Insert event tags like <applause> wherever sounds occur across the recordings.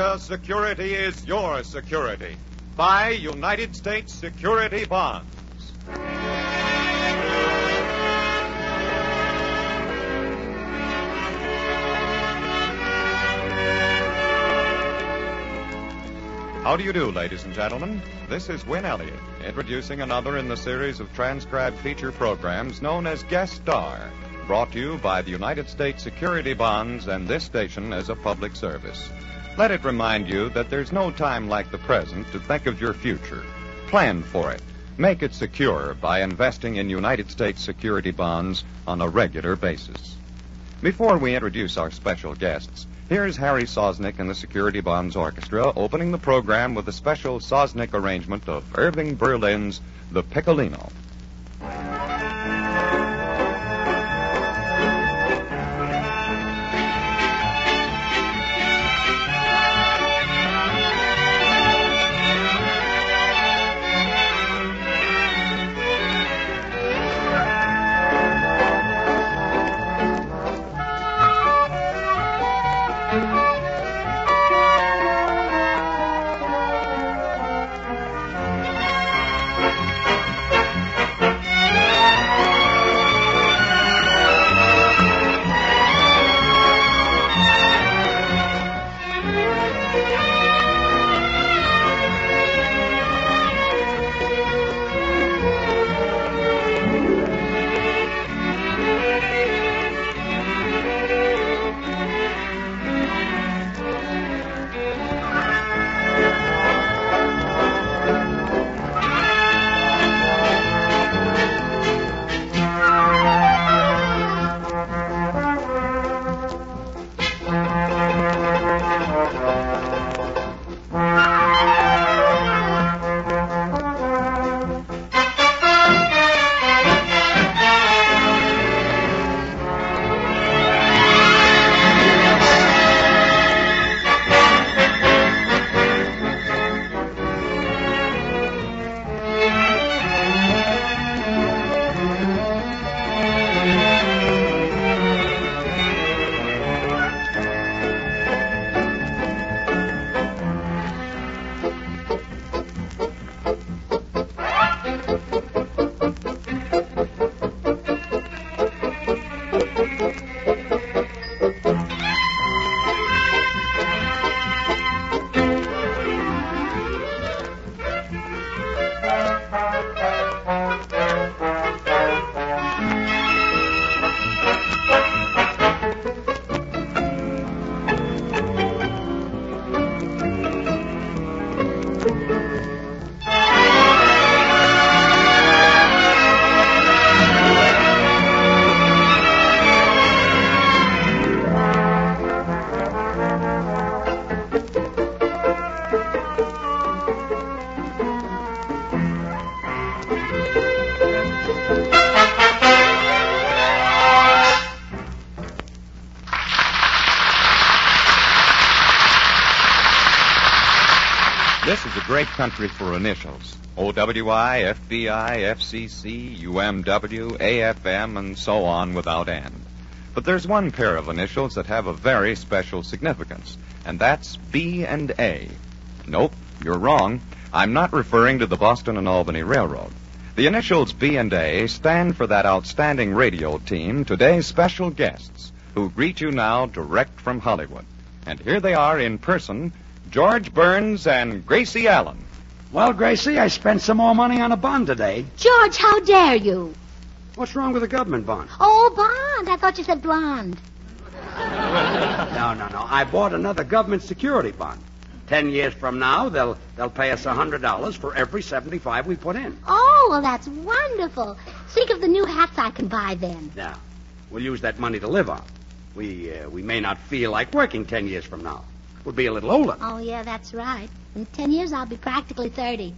America, security is your security. Buy United States security bonds. How do you do, ladies and gentlemen? This is Win Elliott, introducing another in the series of transcribed feature programs known as Guest Star, brought to you by the United States Security Bonds and this station as a public service. Let it remind you that there's no time like the present to think of your future. Plan for it. Make it secure by investing in United States security bonds on a regular basis. Before we introduce our special guests, here's Harry Sosnik and the Security Bonds Orchestra opening the program with a special Sosnik arrangement of Irving Berlin's The Piccolino. Great country for initials. OWI, FBI, FCC, UMW, AFM, and so on without end. But there's one pair of initials that have a very special significance, and that's B and A. Nope, you're wrong. I'm not referring to the Boston and Albany Railroad. The initials B and A stand for that outstanding radio team, today's special guests, who greet you now direct from Hollywood. And here they are in person, George Burns and Gracie Allen. Well, Gracie, I spent some more money on a bond today. George, how dare you? What's wrong with a government bond? Oh, bond. I thought you said blonde. No, no, no. I bought another government security bond. Ten years from now, they'll they'll pay us a hundred dollars for every seventy-five we put in. Oh, well, that's wonderful. Think of the new hats I can buy then. Now, we'll use that money to live on. We uh, we may not feel like working ten years from now. We'll be a little older. Oh, yeah, that's right. In ten years, I'll be practically 30.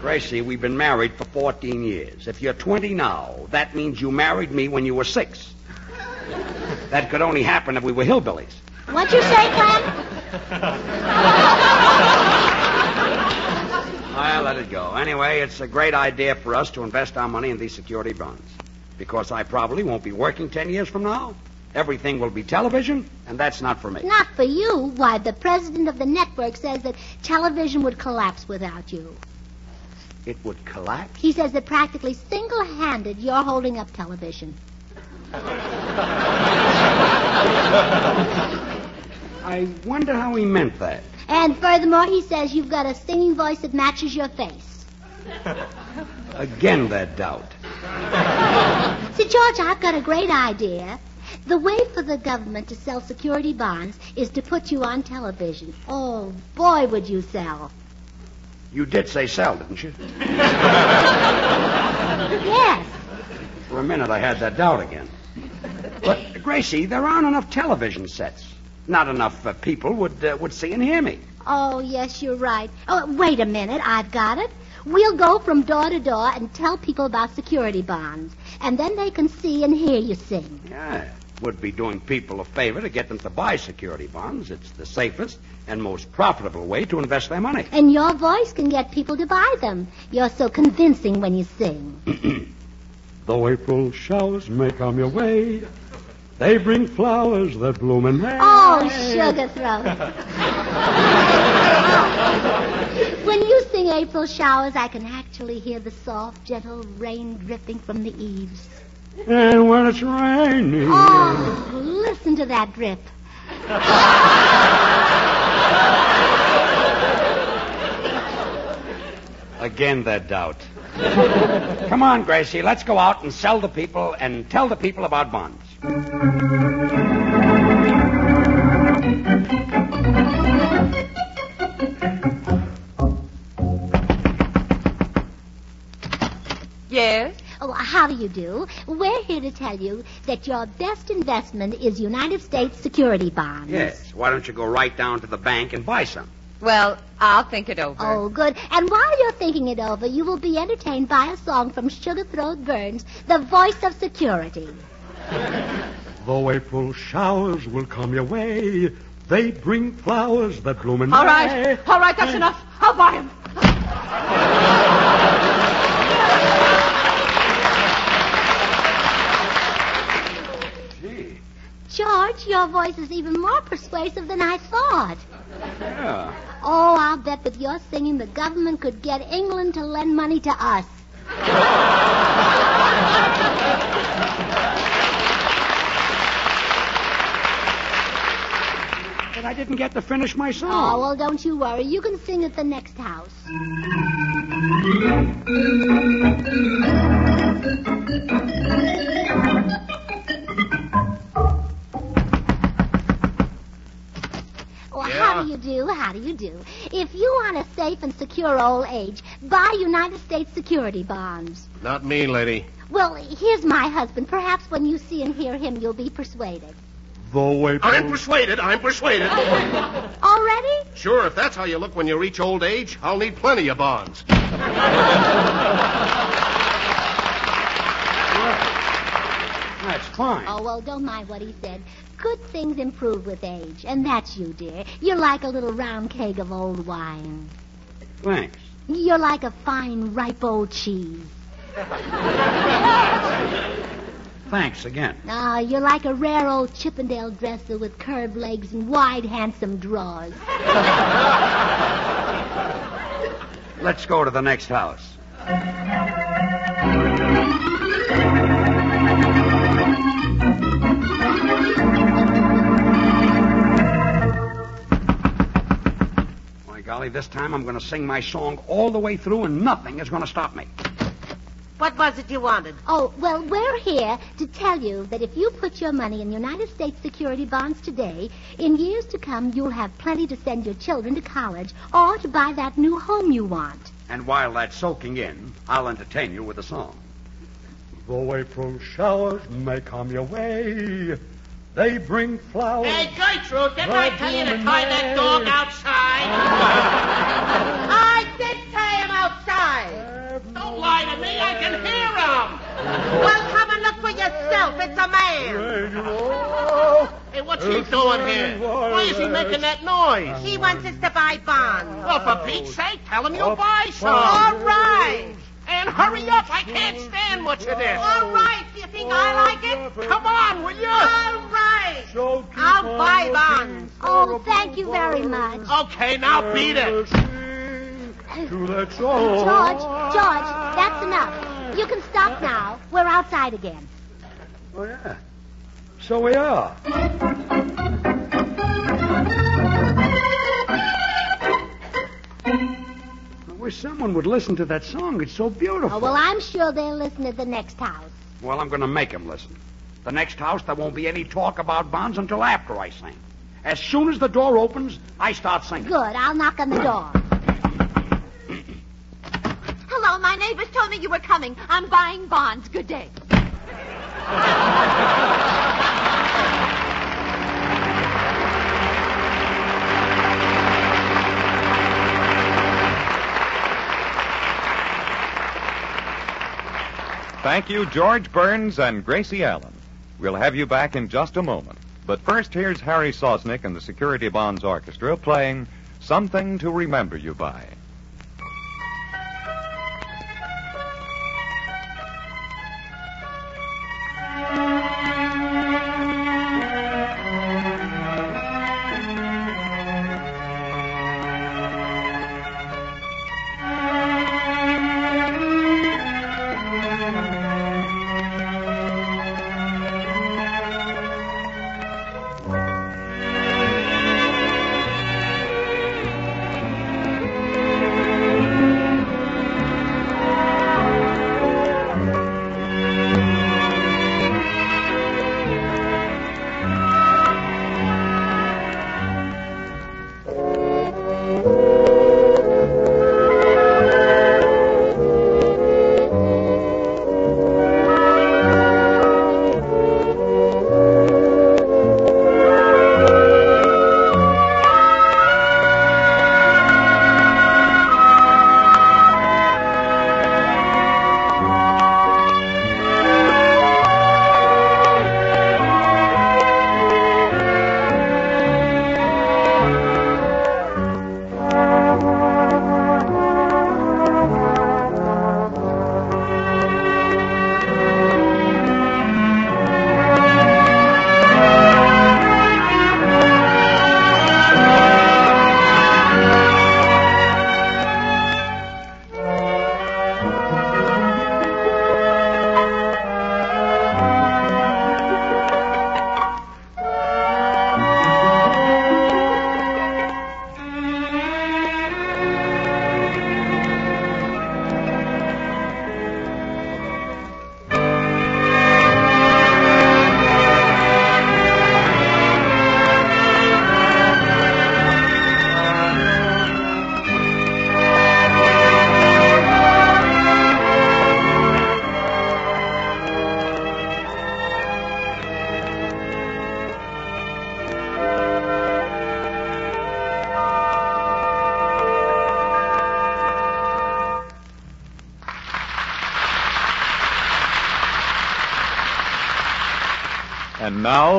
Gracie, we've been married for 14 years. If you're 20 now, that means you married me when you were six. That could only happen if we were hillbillies. What'd you say, Clem? I'll let it go. Anyway, it's a great idea for us to invest our money in these security bonds. Because I probably won't be working 10 years from now. Everything will be television, and that's not for me. Not for you. Why, the president of the network says that television would collapse without you. It would collapse? He says that practically single handed you're holding up television. <laughs> I wonder how he meant that. And furthermore, he says you've got a singing voice that matches your face. Again, that doubt. <laughs> See, George, I've got a great idea. The way for the government to sell security bonds is to put you on television. Oh, boy, would you sell. You did say sell, didn't you? <laughs> Yes. For a minute, I had that doubt again. But, Gracie, there aren't enough television sets. Not enough uh, people would, uh, would see and hear me. Oh, yes, you're right. Oh, wait a minute. I've got it. We'll go from door to door and tell people about security bonds. And then they can see and hear you sing. Yeah, would be doing people a favor to get them to buy security bonds. It's the safest and most profitable way to invest their money. And your voice can get people to buy them. You're so convincing when you sing. <clears throat> Though April showers may come your way, they bring flowers that bloom in May. Oh, sugar throat. <laughs> when you sing April showers, I can actually hear the soft, gentle rain dripping from the eaves. And when it's raining, Oh, listen to that drip. Again, that doubt. Come on, Gracie, let's go out and sell the people and tell the people about bonds. You do? We're here to tell you that your best investment is United States security bonds. Yes. Why don't you go right down to the bank and buy some? Well, I'll think it over. Oh, good. And while you're thinking it over, you will be entertained by a song from Sugar Throat Burns, the voice of security. <laughs> though April showers will come your way, they bring flowers that bloom in All May. right. All right, that's enough. I'll buy him. <laughs> Gee. George, your voice is even more persuasive than I thought. Yeah. Oh, I'll bet with your singing the government could get England to lend money to us. But I didn't get to finish my song. Oh, well, don't you worry. You can sing at the next house. How do you do? If you want a safe and secure old age, buy United States security bonds. Not me, lady. Well, here's my husband. Perhaps when you see and hear him, you'll be persuaded. Though April... I'm persuaded. I'm persuaded. <laughs> Already? Sure, if that's how you look when you reach old age, I'll need plenty of bonds. <laughs> That's fine. Oh, well, don't mind what he said. Good things improve with age, and that's you, dear. You're like a little round keg of old wine. Thanks. You're like a fine, ripe old cheese. Thanks again. Ah, you're like a rare old Chippendale dresser with curved legs and wide, handsome drawers. Let's go to the next house. My this time I'm going to sing my song all the way through and nothing is going to stop me. What was it you wanted? Oh, well, we're here to tell you that if you put your money in United States security bonds today, in years to come, you'll have plenty to send your children to college or to buy that new home you want. And while that's soaking in, I'll entertain you with a song. Though April showers may come your way, they bring flowers. Hey, Gertrude, didn't I I tell tell you you to to tie tie that that dog dog outside? <laughs> I did tie him outside. Don't lie to me. I can hear him. Well, come and look for yourself. It's a man. Hey, what's he doing here? Why is he making that noise? He wants us to buy bonds. Well, for Pete's sake, tell him you'll buy some. All right. And hurry up. I can't stand much of this. All right. Do you think I like it? Come on, will you? All right. I'll buy bonds. Oh, thank you very much. Okay, now beat it. Sing To that song. George, George, that's enough. You can stop now. We're outside again. Oh, yeah. So we are. Wish someone would listen to that song. It's so beautiful. Oh, well, I'm sure they'll listen at the next house. Well, I'm going to make them listen. The next house, there won't be any talk about bonds until after I sing. As soon as the door opens, I start singing. Good. I'll knock on the door. <clears throat> Hello, my neighbors told me you were coming. I'm buying bonds. Good day. <laughs> Thank you, George Burns and Gracie Allen. We'll have you back in just a moment. But first, here's Harry Sosnik and the Security Bonds Orchestra playing Something to Remember You By.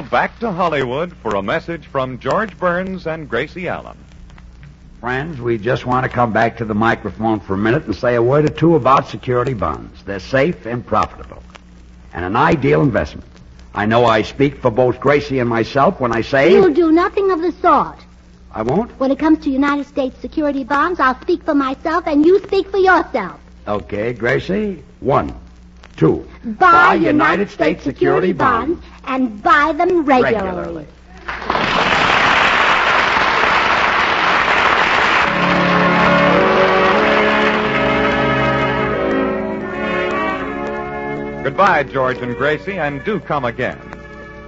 Now back to Hollywood for a message from George Burns and Gracie Allen. Friends, we just want to come back to the microphone for a minute and say a word or two about security bonds. They're safe and profitable, and an ideal investment. I know I speak for both Gracie and myself when I say You'll do nothing of the sort. I won't. When it comes to United States security bonds, I'll speak for myself and you speak for yourself. Okay, Gracie. One, two. Buy, United States security bonds and buy them regularly. regularly. Goodbye, George and Gracie, and do come again.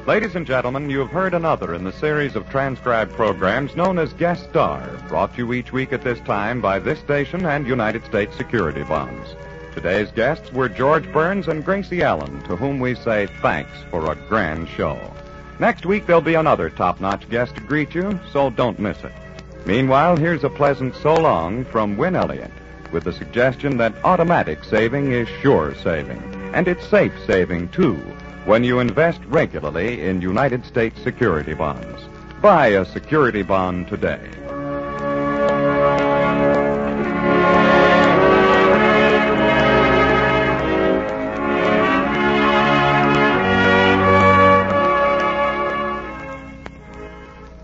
Ladies and gentlemen, you have heard another in the series of transcribed programs known as Guest Star, brought to you each week at this time by this station and United States Security Bonds. Today's guests were George Burns and Gracie Allen, to whom we say thanks for a grand show. Next week, there'll be another top notch guest to greet you, so don't miss it. Meanwhile, here's a pleasant so long from Win Elliott with the suggestion that automatic saving is sure saving. And it's safe saving, too, when you invest regularly in United States security bonds. Buy a security bond today.